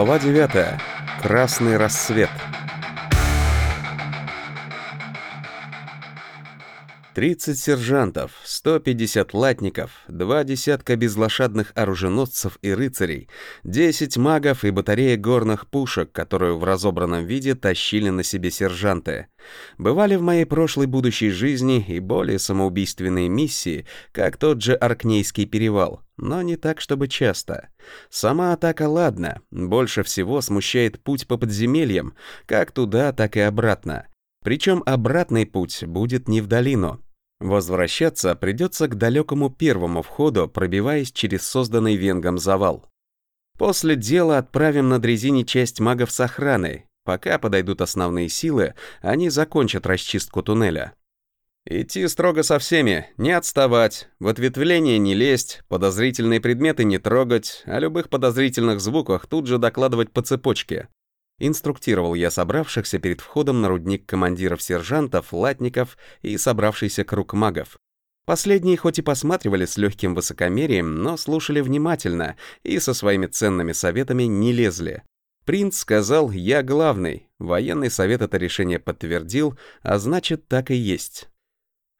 Глава 9. Красный рассвет. 30 сержантов, 150 латников, два десятка безлошадных оруженосцев и рыцарей, 10 магов и батарея горных пушек, которую в разобранном виде тащили на себе сержанты. Бывали в моей прошлой будущей жизни и более самоубийственные миссии, как тот же Аркнейский перевал, но не так, чтобы часто. Сама атака ладно, больше всего смущает путь по подземельям, как туда, так и обратно. Причем обратный путь будет не в долину. Возвращаться придется к далекому первому входу, пробиваясь через созданный венгом завал. После дела отправим на дрезине часть магов с охраной. Пока подойдут основные силы, они закончат расчистку туннеля. Идти строго со всеми, не отставать, в ответвление не лезть, подозрительные предметы не трогать, о любых подозрительных звуках тут же докладывать по цепочке. Инструктировал я собравшихся перед входом на рудник командиров-сержантов, латников и собравшийся круг магов. Последние хоть и посматривали с легким высокомерием, но слушали внимательно и со своими ценными советами не лезли. Принц сказал «я главный», военный совет это решение подтвердил, а значит так и есть.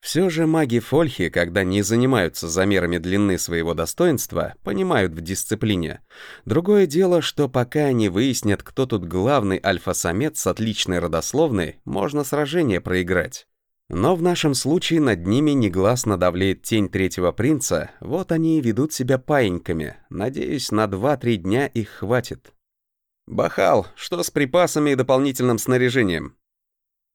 Все же маги Фольхи, когда не занимаются замерами длины своего достоинства, понимают в дисциплине. Другое дело, что пока они выяснят, кто тут главный альфа-самец с отличной родословной, можно сражение проиграть. Но в нашем случае над ними негласно давлеет тень третьего принца, вот они и ведут себя паиньками. Надеюсь, на 2-3 дня их хватит. «Бахал, что с припасами и дополнительным снаряжением?»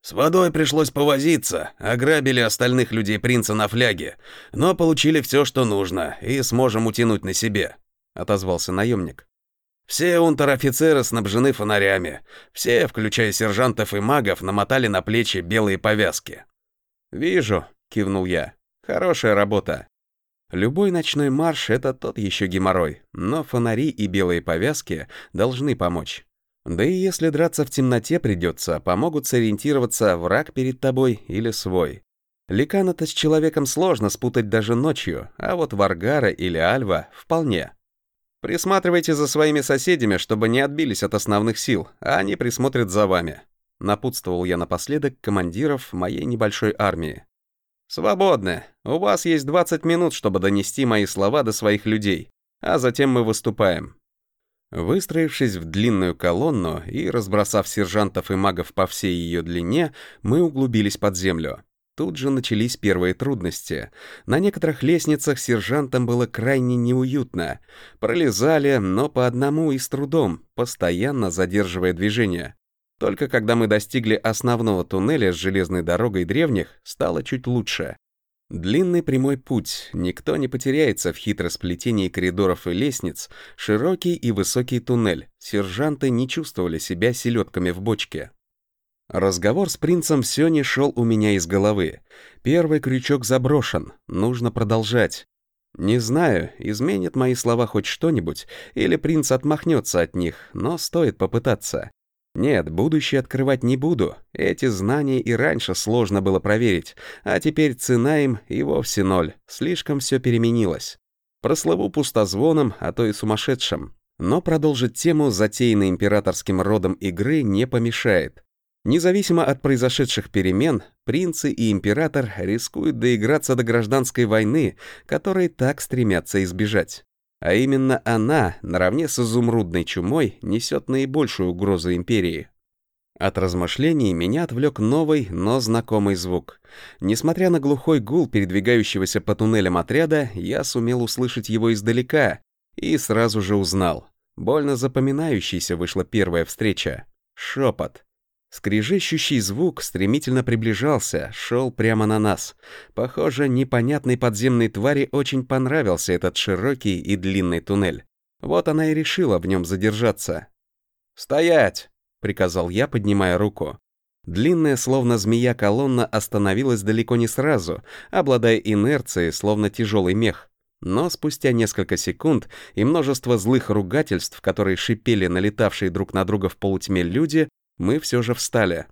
С водой пришлось повозиться, ограбили остальных людей принца на фляге, но получили все, что нужно, и сможем утянуть на себе», — отозвался наемник. «Все унтер-офицеры снабжены фонарями, все, включая сержантов и магов, намотали на плечи белые повязки». «Вижу», — кивнул я. «Хорошая работа. Любой ночной марш — это тот еще геморрой, но фонари и белые повязки должны помочь. Да и если драться в темноте придется, помогут сориентироваться, враг перед тобой или свой. Ликана-то с человеком сложно спутать даже ночью, а вот Варгара или Альва вполне. Присматривайте за своими соседями, чтобы не отбились от основных сил, а они присмотрят за вами. Напутствовал я напоследок командиров моей небольшой армии. «Свободны. У вас есть 20 минут, чтобы донести мои слова до своих людей, а затем мы выступаем. Выстроившись в длинную колонну и разбросав сержантов и магов по всей ее длине, мы углубились под землю. Тут же начались первые трудности. На некоторых лестницах сержантам было крайне неуютно. Пролезали, но по одному и с трудом, постоянно задерживая движение. Только когда мы достигли основного туннеля с железной дорогой древних, стало чуть лучше. Длинный прямой путь, никто не потеряется в хитросплетении коридоров и лестниц, широкий и высокий туннель, сержанты не чувствовали себя селедками в бочке. Разговор с принцем все не шел у меня из головы. Первый крючок заброшен, нужно продолжать. Не знаю, изменит мои слова хоть что-нибудь, или принц отмахнется от них, но стоит попытаться. Нет, будущее открывать не буду. Эти знания и раньше сложно было проверить, а теперь цена им и вовсе ноль. Слишком все переменилось. Прослыву пустозвоном, а то и сумасшедшим. Но продолжить тему, затеянной императорским родом игры, не помешает. Независимо от произошедших перемен, принцы и император рискуют доиграться до гражданской войны, которой так стремятся избежать. А именно она, наравне с изумрудной чумой, несет наибольшую угрозу империи. От размышлений меня отвлек новый, но знакомый звук. Несмотря на глухой гул передвигающегося по туннелям отряда, я сумел услышать его издалека и сразу же узнал. Больно запоминающейся вышла первая встреча. Шепот. Скрежещущий звук стремительно приближался, шел прямо на нас. Похоже, непонятной подземной твари очень понравился этот широкий и длинный туннель. Вот она и решила в нем задержаться. «Стоять!» — приказал я, поднимая руку. Длинная, словно змея, колонна остановилась далеко не сразу, обладая инерцией, словно тяжелый мех. Но спустя несколько секунд и множество злых ругательств, которые шипели налетавшие друг на друга в полутьме люди, мы все же встали.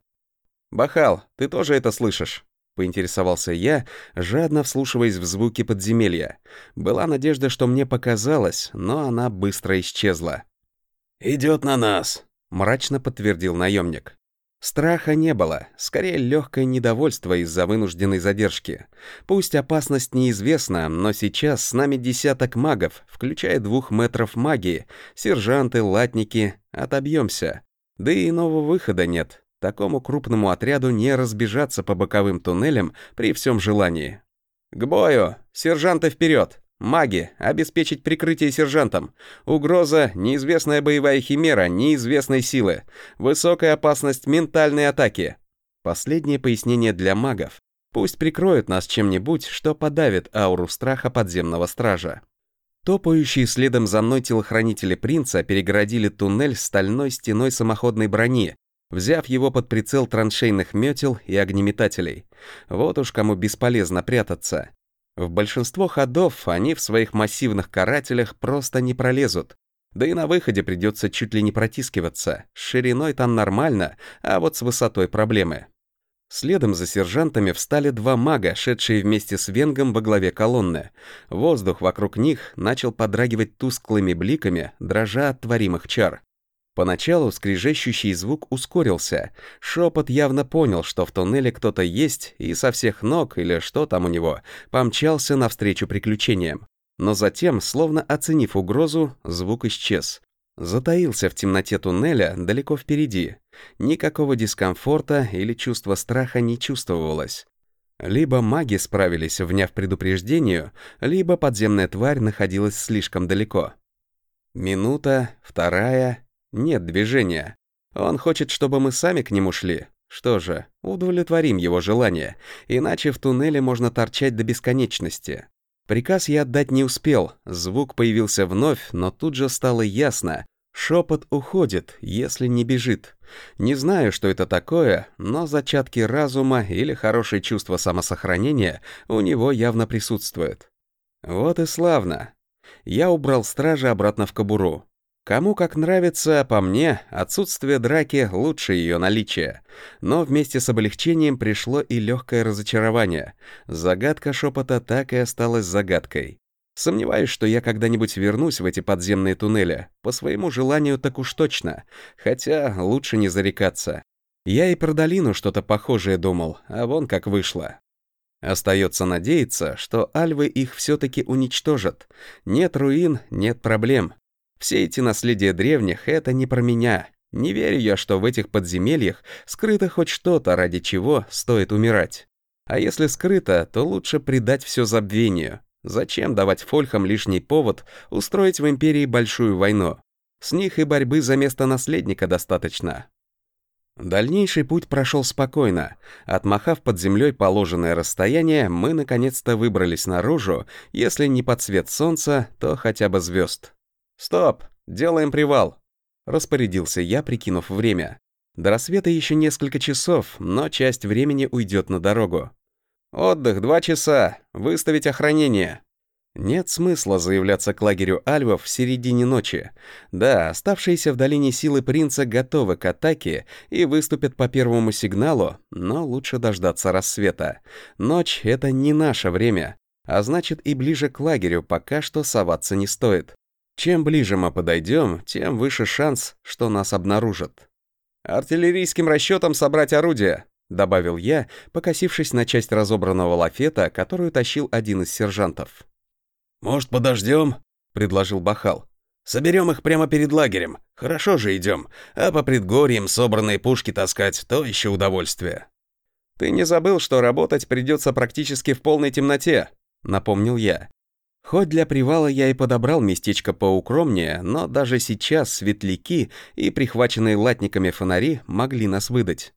«Бахал, ты тоже это слышишь?» — поинтересовался я, жадно вслушиваясь в звуки подземелья. Была надежда, что мне показалось, но она быстро исчезла. идет на нас», — мрачно подтвердил наемник. Страха не было, скорее легкое недовольство из-за вынужденной задержки. Пусть опасность неизвестна, но сейчас с нами десяток магов, включая двух метров магии, сержанты, латники, отобьемся. Да и иного выхода нет. Такому крупному отряду не разбежаться по боковым туннелям при всем желании. «К бою! Сержанты вперед! Маги! Обеспечить прикрытие сержантам! Угроза — неизвестная боевая химера неизвестной силы! Высокая опасность ментальной атаки!» Последнее пояснение для магов. Пусть прикроют нас чем-нибудь, что подавит ауру страха подземного стража. Топающие следом за мной телохранители принца перегородили туннель стальной стеной самоходной брони, взяв его под прицел траншейных метел и огнеметателей. Вот уж кому бесполезно прятаться. В большинство ходов они в своих массивных карателях просто не пролезут. Да и на выходе придется чуть ли не протискиваться. С шириной там нормально, а вот с высотой проблемы. Следом за сержантами встали два мага, шедшие вместе с Венгом во главе колонны. Воздух вокруг них начал подрагивать тусклыми бликами, дрожа от творимых чар. Поначалу скрежещущий звук ускорился. Шепот явно понял, что в туннеле кто-то есть, и со всех ног, или что там у него, помчался навстречу приключениям. Но затем, словно оценив угрозу, звук исчез. Затаился в темноте туннеля далеко впереди. Никакого дискомфорта или чувства страха не чувствовалось. Либо маги справились, вняв предупреждению, либо подземная тварь находилась слишком далеко. Минута, вторая, нет движения. Он хочет, чтобы мы сами к нему шли. Что же, удовлетворим его желание, иначе в туннеле можно торчать до бесконечности. Приказ я отдать не успел, звук появился вновь, но тут же стало ясно. Шепот уходит, если не бежит. Не знаю, что это такое, но зачатки разума или хорошее чувство самосохранения у него явно присутствуют. Вот и славно. Я убрал стража обратно в кобуру. Кому как нравится, по мне, отсутствие драки лучше ее наличия. Но вместе с облегчением пришло и легкое разочарование. Загадка шепота так и осталась загадкой. Сомневаюсь, что я когда-нибудь вернусь в эти подземные туннели. По своему желанию так уж точно. Хотя лучше не зарекаться. Я и про долину что-то похожее думал, а вон как вышло. Остается надеяться, что альвы их все-таки уничтожат. Нет руин, нет проблем. Все эти наследия древних — это не про меня. Не верю я, что в этих подземельях скрыто хоть что-то, ради чего стоит умирать. А если скрыто, то лучше предать все забвению. Зачем давать фольхам лишний повод устроить в империи большую войну? С них и борьбы за место наследника достаточно. Дальнейший путь прошел спокойно. Отмахав под землей положенное расстояние, мы наконец-то выбрались наружу, если не под свет солнца, то хотя бы звезд. «Стоп! Делаем привал!» Распорядился я, прикинув время. До рассвета еще несколько часов, но часть времени уйдет на дорогу. «Отдых два часа. Выставить охранение». Нет смысла заявляться к лагерю альвов в середине ночи. Да, оставшиеся в долине силы принца готовы к атаке и выступят по первому сигналу, но лучше дождаться рассвета. Ночь — это не наше время, а значит и ближе к лагерю пока что соваться не стоит. Чем ближе мы подойдем, тем выше шанс, что нас обнаружат. «Артиллерийским расчетом собрать орудие», — добавил я, покосившись на часть разобранного лафета, которую тащил один из сержантов. «Может, подождем?» — предложил Бахал. «Соберем их прямо перед лагерем. Хорошо же идем. А по предгорьям собранные пушки таскать — то еще удовольствие». «Ты не забыл, что работать придется практически в полной темноте?» — напомнил я. Хоть для привала я и подобрал местечко поукромнее, но даже сейчас светляки и прихваченные латниками фонари могли нас выдать.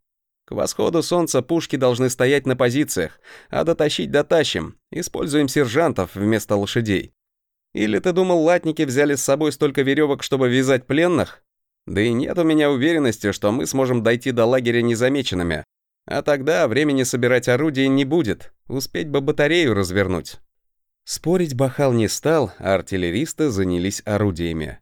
К восходу солнца пушки должны стоять на позициях, а дотащить дотащим. Используем сержантов вместо лошадей. Или ты думал, латники взяли с собой столько веревок, чтобы вязать пленных? Да и нет у меня уверенности, что мы сможем дойти до лагеря незамеченными. А тогда времени собирать орудие не будет. Успеть бы батарею развернуть. Спорить Бахал не стал, а артиллеристы занялись орудиями.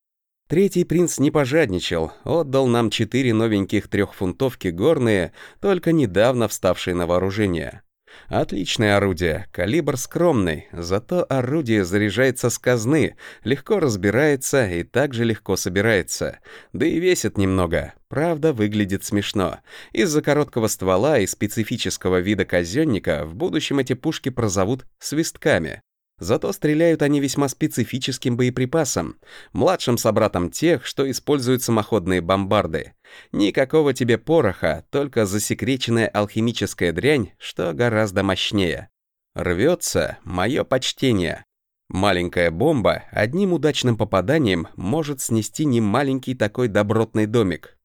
Третий принц не пожадничал, отдал нам четыре новеньких трехфунтовки горные, только недавно вставшие на вооружение. Отличное орудие, калибр скромный, зато орудие заряжается с казны, легко разбирается и также легко собирается. Да и весит немного, правда выглядит смешно. Из-за короткого ствола и специфического вида казённика в будущем эти пушки прозовут свистками. Зато стреляют они весьма специфическим боеприпасом, младшим собратом тех, что используют самоходные бомбарды. Никакого тебе пороха, только засекреченная алхимическая дрянь, что гораздо мощнее. Рвется мое почтение. Маленькая бомба одним удачным попаданием может снести немаленький такой добротный домик.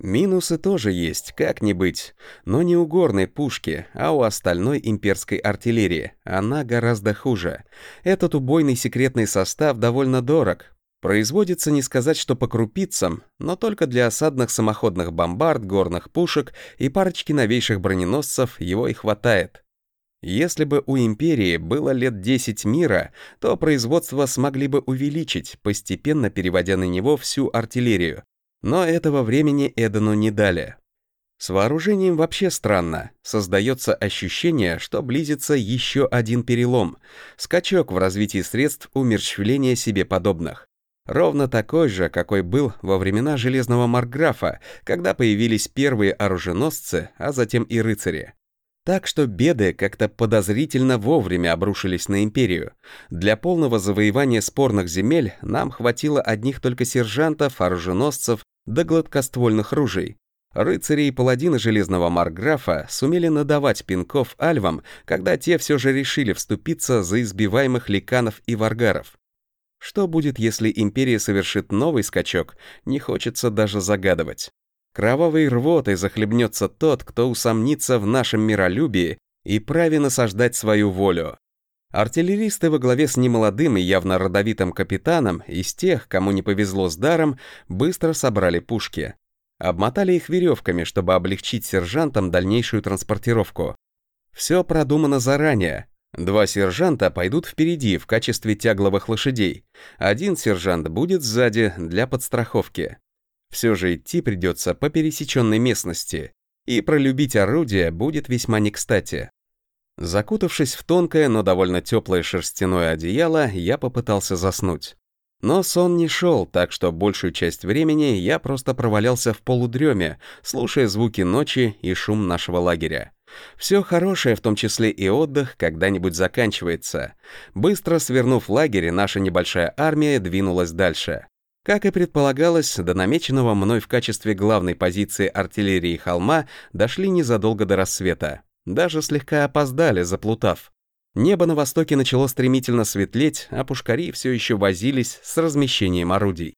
Минусы тоже есть, как не быть, но не у горной пушки, а у остальной имперской артиллерии. Она гораздо хуже. Этот убойный секретный состав довольно дорог. Производится не сказать, что по крупицам, но только для осадных самоходных бомбард, горных пушек и парочки новейших броненосцев его и хватает. Если бы у империи было лет 10 мира, то производство смогли бы увеличить, постепенно переводя на него всю артиллерию, но этого времени Эдену не дали. С вооружением вообще странно. Создается ощущение, что близится еще один перелом, скачок в развитии средств умерщвления себе подобных. Ровно такой же, какой был во времена Железного Маркграфа, когда появились первые оруженосцы, а затем и рыцари. Так что беды как-то подозрительно вовремя обрушились на империю. Для полного завоевания спорных земель нам хватило одних только сержантов, оруженосцев до гладкоствольных ружей. Рыцари и паладины Железного Марграфа сумели надавать пинков альвам, когда те все же решили вступиться за избиваемых ликанов и варгаров. Что будет, если Империя совершит новый скачок, не хочется даже загадывать. Кровавой рвотой захлебнется тот, кто усомнится в нашем миролюбии и праве насаждать свою волю. Артиллеристы во главе с немолодым и явно родовитым капитаном из тех, кому не повезло с даром, быстро собрали пушки. Обмотали их веревками, чтобы облегчить сержантам дальнейшую транспортировку. Все продумано заранее. Два сержанта пойдут впереди в качестве тягловых лошадей. Один сержант будет сзади для подстраховки. Все же идти придется по пересеченной местности, и пролюбить орудие будет весьма не кстати. Закутавшись в тонкое, но довольно теплое шерстяное одеяло, я попытался заснуть. Но сон не шел, так что большую часть времени я просто провалялся в полудреме, слушая звуки ночи и шум нашего лагеря. Все хорошее, в том числе и отдых, когда-нибудь заканчивается. Быстро свернув лагерь, наша небольшая армия двинулась дальше. Как и предполагалось, до намеченного мной в качестве главной позиции артиллерии холма дошли незадолго до рассвета. Даже слегка опоздали, заплутав. Небо на востоке начало стремительно светлеть, а пушкари все еще возились с размещением орудий.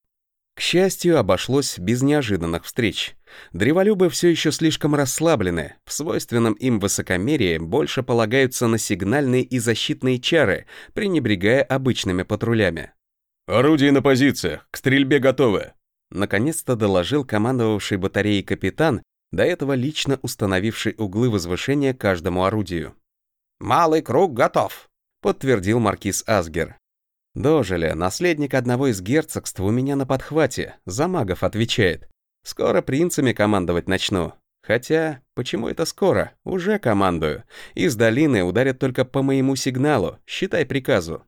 К счастью, обошлось без неожиданных встреч. Древолюбы все еще слишком расслаблены, в свойственном им высокомерии больше полагаются на сигнальные и защитные чары, пренебрегая обычными патрулями. «Орудие на позициях, к стрельбе готовы», Наконец-то доложил командовавший батареей капитан, до этого лично установивший углы возвышения каждому орудию. «Малый круг готов», — подтвердил маркиз Асгер. «Дожили, наследник одного из герцогств у меня на подхвате, за магов отвечает. Скоро принцами командовать начну. Хотя, почему это скоро? Уже командую. Из долины ударят только по моему сигналу, считай приказу.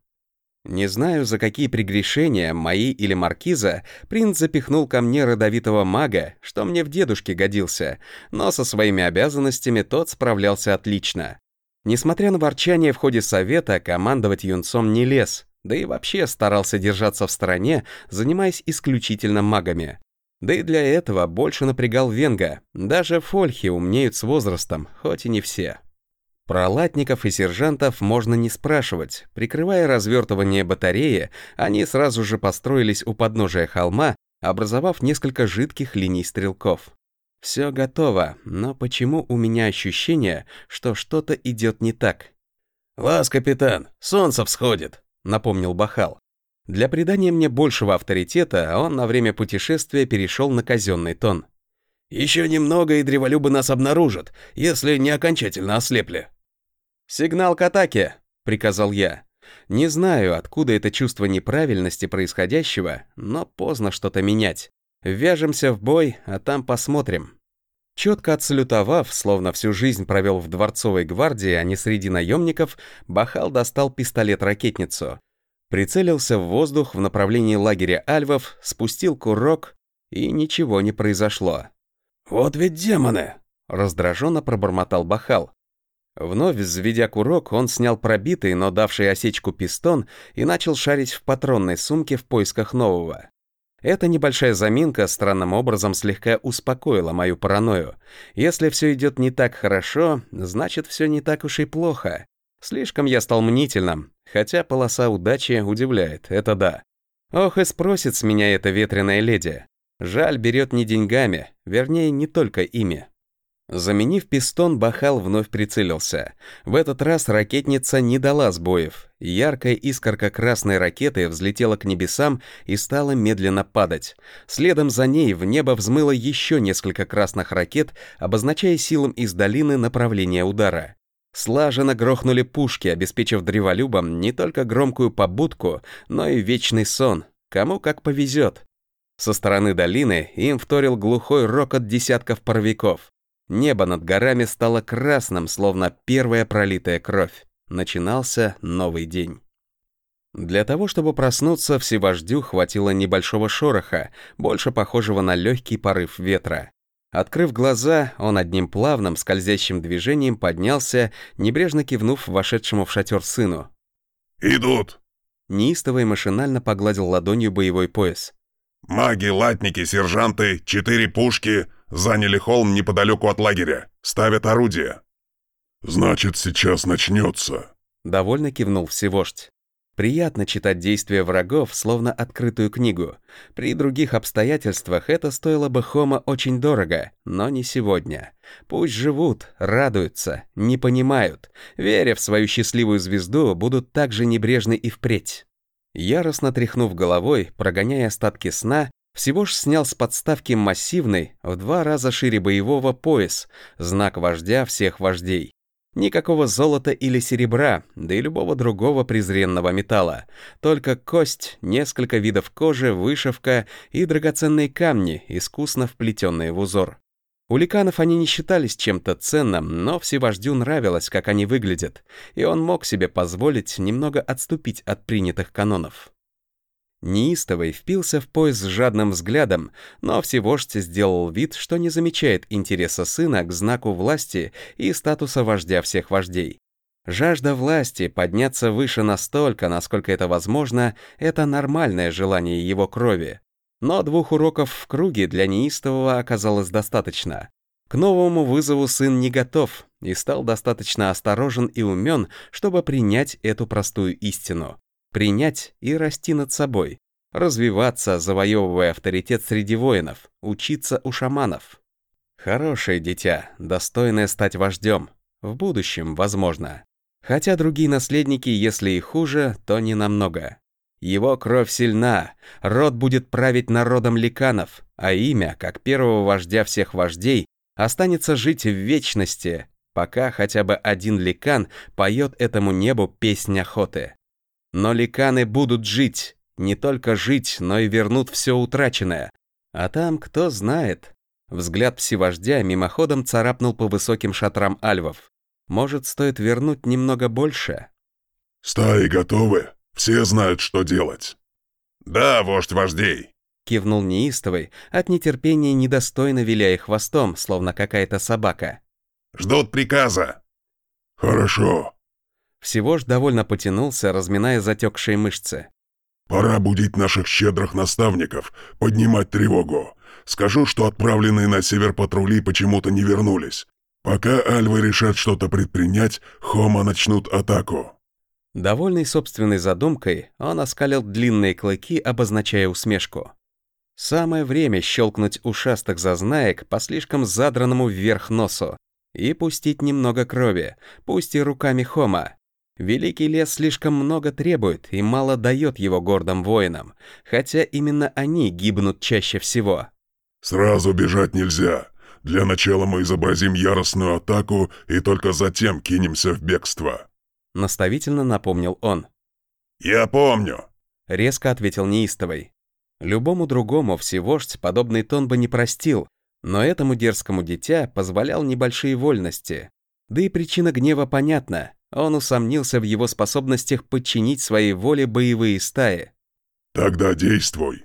Не знаю, за какие прегрешения, мои или маркиза, принц запихнул ко мне родовитого мага, что мне в дедушке годился, но со своими обязанностями тот справлялся отлично. Несмотря на ворчание в ходе совета, командовать юнцом не лез, да и вообще старался держаться в стороне, занимаясь исключительно магами. Да и для этого больше напрягал Венга, даже фольхи умнеют с возрастом, хоть и не все. Про латников и сержантов можно не спрашивать. Прикрывая развертывание батареи, они сразу же построились у подножия холма, образовав несколько жидких линий стрелков. Все готово, но почему у меня ощущение, что что-то идет не так? «Вас, капитан, солнце всходит», — напомнил Бахал. Для придания мне большего авторитета он на время путешествия перешел на казенный тон. «Еще немного, и древолюбы нас обнаружат, если не окончательно ослепли». «Сигнал к атаке!» — приказал я. Не знаю, откуда это чувство неправильности происходящего, но поздно что-то менять. Вяжемся в бой, а там посмотрим. Четко отсалютовав, словно всю жизнь провел в дворцовой гвардии, а не среди наемников, Бахал достал пистолет-ракетницу. Прицелился в воздух в направлении лагеря альвов, спустил курок, и ничего не произошло. «Вот ведь демоны!» — раздраженно пробормотал Бахал. Вновь взведя курок, он снял пробитый, но давший осечку пистон и начал шарить в патронной сумке в поисках нового. Эта небольшая заминка странным образом слегка успокоила мою паранойю. Если все идет не так хорошо, значит, все не так уж и плохо. Слишком я стал мнительным, хотя полоса удачи удивляет, это да. Ох, и спросит с меня эта ветреная леди. Жаль, берет не деньгами, вернее, не только ими. Заменив пистон, Бахал вновь прицелился. В этот раз ракетница не дала сбоев. Яркая искорка красной ракеты взлетела к небесам и стала медленно падать. Следом за ней в небо взмыло еще несколько красных ракет, обозначая силам из долины направление удара. Слаженно грохнули пушки, обеспечив древолюбам не только громкую побудку, но и вечный сон. Кому как повезет. Со стороны долины им вторил глухой рокот десятков паровиков. Небо над горами стало красным, словно первая пролитая кровь. Начинался новый день. Для того, чтобы проснуться, всевождю хватило небольшого шороха, больше похожего на легкий порыв ветра. Открыв глаза, он одним плавным, скользящим движением поднялся, небрежно кивнув вошедшему в шатер сыну. «Идут!» Неистово и машинально погладил ладонью боевой пояс. «Маги, латники, сержанты, четыре пушки, Заняли холм неподалеку от лагеря. Ставят орудия». «Значит, сейчас начнется», — довольно кивнул всевождь. Приятно читать действия врагов, словно открытую книгу. При других обстоятельствах это стоило бы Хома очень дорого, но не сегодня. Пусть живут, радуются, не понимают, веря в свою счастливую звезду, будут так же небрежны и впредь. Яростно тряхнув головой, прогоняя остатки сна, всего ж снял с подставки массивный, в два раза шире боевого пояс, знак вождя всех вождей. Никакого золота или серебра, да и любого другого презренного металла. Только кость, несколько видов кожи, вышивка и драгоценные камни, искусно вплетенные в узор. У ликанов они не считались чем-то ценным, но всевождю нравилось, как они выглядят, и он мог себе позволить немного отступить от принятых канонов. Неистовый впился в пояс с жадным взглядом, но всевождь сделал вид, что не замечает интереса сына к знаку власти и статуса вождя всех вождей. Жажда власти, подняться выше настолько, насколько это возможно, это нормальное желание его крови. Но двух уроков в круге для неистового оказалось достаточно. К новому вызову сын не готов и стал достаточно осторожен и умен, чтобы принять эту простую истину принять и расти над собой, развиваться, завоевывая авторитет среди воинов, учиться у шаманов. Хорошее дитя, достойное стать вождем. В будущем, возможно. Хотя другие наследники, если и хуже, то не намного. Его кровь сильна, род будет править народом ликанов, а имя, как первого вождя всех вождей, останется жить в вечности, пока хотя бы один ликан поет этому небу песнь охоты. Но ликаны будут жить, не только жить, но и вернут все утраченное. А там, кто знает. Взгляд псивождя мимоходом царапнул по высоким шатрам альвов. Может, стоит вернуть немного больше? «Стаи готовы? Все знают, что делать». «Да, вождь вождей», — кивнул неистовый, от нетерпения недостойно виляя хвостом, словно какая-то собака. «Ждут приказа». «Хорошо», всего ж довольно потянулся, разминая затекшие мышцы. «Пора будить наших щедрых наставников, поднимать тревогу. Скажу, что отправленные на север патрули почему-то не вернулись. Пока альвы решат что-то предпринять, хома начнут атаку». Довольный собственной задумкой, он оскалил длинные клыки, обозначая усмешку. Самое время щелкнуть ушастых зазнаек по слишком задранному вверх носу и пустить немного крови, пусть и руками Хома. Великий лес слишком много требует и мало дает его гордым воинам, хотя именно они гибнут чаще всего. «Сразу бежать нельзя. Для начала мы изобразим яростную атаку и только затем кинемся в бегство», — наставительно напомнил он. «Я помню», — резко ответил неистовый. Любому другому всевождь подобный тон бы не простил, Но этому дерзкому дитя позволял небольшие вольности. Да и причина гнева понятна. Он усомнился в его способностях подчинить своей воле боевые стаи. «Тогда действуй!»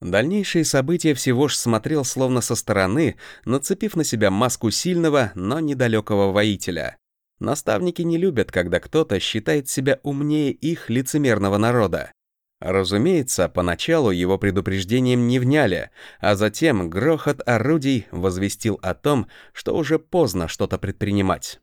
Дальнейшие события всего ж смотрел словно со стороны, нацепив на себя маску сильного, но недалекого воителя. Наставники не любят, когда кто-то считает себя умнее их лицемерного народа. Разумеется, поначалу его предупреждением не вняли, а затем грохот орудий возвестил о том, что уже поздно что-то предпринимать.